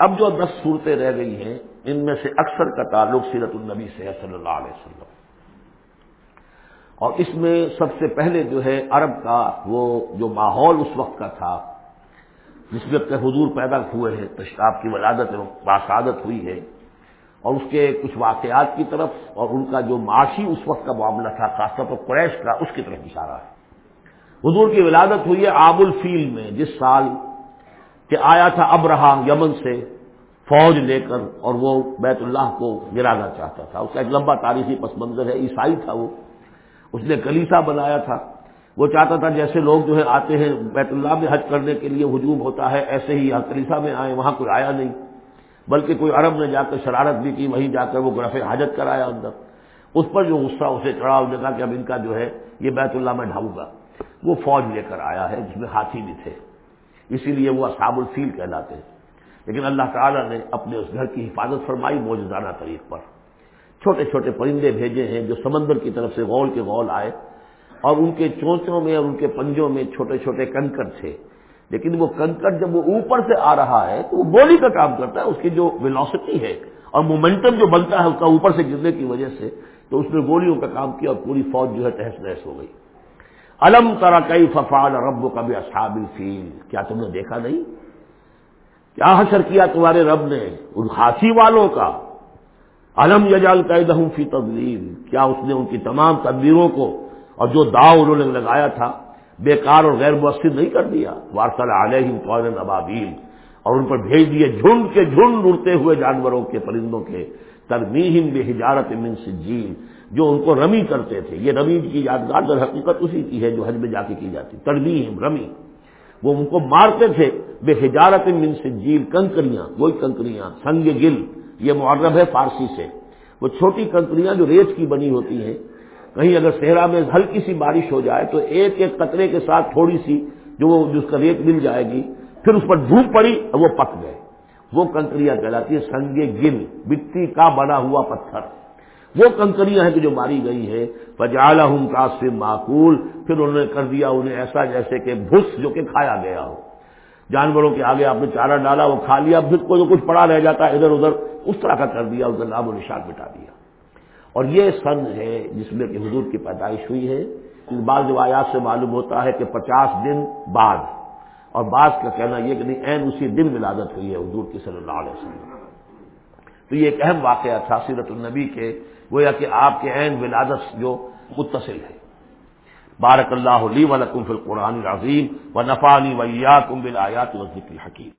اب جو دس صورتیں رہ گئی ہیں، ان میں سے اکثر کا تعلق سیرت النبی سے ہے صلی اللہ علیہ وسلم۔ اور اس میں سب سے پہلے جو ہے عرب کا وہ جو ماحول اس وقت کا تھا، جس میں اپنے حضور پیدا ہوئے ہیں تشراب کی ولادت باسعادت ہوئی ہے، اور اس کے کچھ واقعات کی طرف، اور ان کا جو معاشی اس وقت کا معاملہ تھا، خاص طور پر قریش کا، اس کی طرف اشارہ ہے۔ حضور کی ولادت ہوئی ہے آب الفیل میں، جس سال کہ آیا تھا اب رہا یمن سے فوج لے کر اور وہ بیت اللہ کو گرانا چاہتا تھا۔ اس کا ایک لمبا تاریخی پس منظر ہے، عیسائی تھا وہ۔ اس نے کلیسا بنایا تھا۔ وہ چاہتا تھا جیسے لوگ جو ہے آتے ہیں بیت اللہ میں حج کرنے کے لیے ہجوم ہوتا ہے، ایسے ہی یہاں کلیسا میں آئے، وہاں کوئی آیا نہیں۔ بلکہ کوئی عرب نے جا کر شرارت بھی کی، وہیں جا کر وہ گرف حاجت کرایا اندر۔ اس پر جو غصہ، اسے چڑھا اس نے کہا کہ اب ان کا جو ہے یہ بیت اللہ میں ڈھاؤں گا۔ وہ فوج لے کر آیا ہے، جس میں ہاتھی بھی تھے۔ اسی لیے وہ اصحاب الفیل کہلاتے ہیں۔ لیکن اللہ تعالیٰ نے اپنے اس گھر کی حفاظت فرمائی موجودانہ طریق پر۔ چھوٹے چھوٹے پرندے بھیجے ہیں جو سمندر کی طرف سے غول کے غول آئے اور ان کے چونچوں میں اور ان کے پنجوں میں چھوٹے چھوٹے کنکر تھے۔ لیکن وہ کنکر جب وہ اوپر سے آ رہا ہے تو وہ گولی کا کام کرتا ہے، اس کی جو ویلوسٹی ہے اور مومنٹم جو بنتا ہے، اس کا اوپر سے گرنے کی وجہ سے تو اس نے گولیوں کا کام کیا اور پوری فوج جو ہے تحس نحس ہو گئی۔ الم ترا کئی ففال رب کا بھی اصحاب فیل کیا تم نے دیکھا نہیں؟ کیا حشر کیا تمہارے رب نے ان خاصی والوں کا؟ علم یجال قید فی تبلیغ کیا اس نے ان کی تمام تدبیروں کو اور جو داؤ انہوں نے لگایا تھا، بیکار اور غیر مؤثر نہیں کر دیا؟ وارسل علیہ طور ابابیل۔ اور ان پر بھیج دیے جھنڈ کے جھنڈ اڑتے ہوئے جانوروں کے پرندوں کے ترمیم بے حجارت من سجیل جو ان کو رمی کرتے تھے۔ یہ رمی کی یادگار در حقیقت اسی کی ہے جو حج میں جا کے کی جاتی۔ ترمیم رمی۔ وہ ان کو مارتے تھے بے حجارت من سجیل کنکریاں، وہی کنکریاں، سنگ گل۔ یہ معرب ہے فارسی سے۔ وہ چھوٹی کنکریاں جو ریت کی بنی ہوتی ہیں۔ کہیں اگر صحرا میں ہلکی سی بارش ہو جائے تو ایک ایک قطرے کے ساتھ تھوڑی سی جو وہ جس کا ریت مل جائے گی پھر اس پر دھوپ پڑی اور وہ پک گئے۔ وہ کنکریاں کہلاتی ہے سنگ گل مٹی کا بنا ہوا پتھر۔ وہ کنکریاں ہیں کہ جو ماری گئی ہے پجالا ہوں کاسم معقول۔ پھر انہوں نے کر دیا انہیں ایسا جیسے کہ بھس جو کہ کھایا گیا ہو۔ جانوروں کے آگے آپ نے چارہ ڈالا، وہ کھا لیا پھر کو جو کچھ پڑا رہ جاتا ہے، ادھر ادھر اس طرح کا کر دیا، اس کا نام و نشان مٹا دیا۔ اور یہ سن ہے جس میں کہ حضور کی پیدائش ہوئی ہے۔ بعض روایات سے معلوم ہوتا ہے کہ پچاس دن بعد اور بعض کا کہنا یہ کہ نہیں عین اسی دن ولادت ہوئی ہے، حضور کی صلی اللہ علیہ وسلم۔ تو یہ ایک اہم واقعہ تھا سیرت النبی کے، گویا کہ آپ کے عین ولادت جو متصل ہے۔ بارک اللہ علی ولکم فی القرآن العظیم و نفانی ویا کم بل آیات وزی حکیم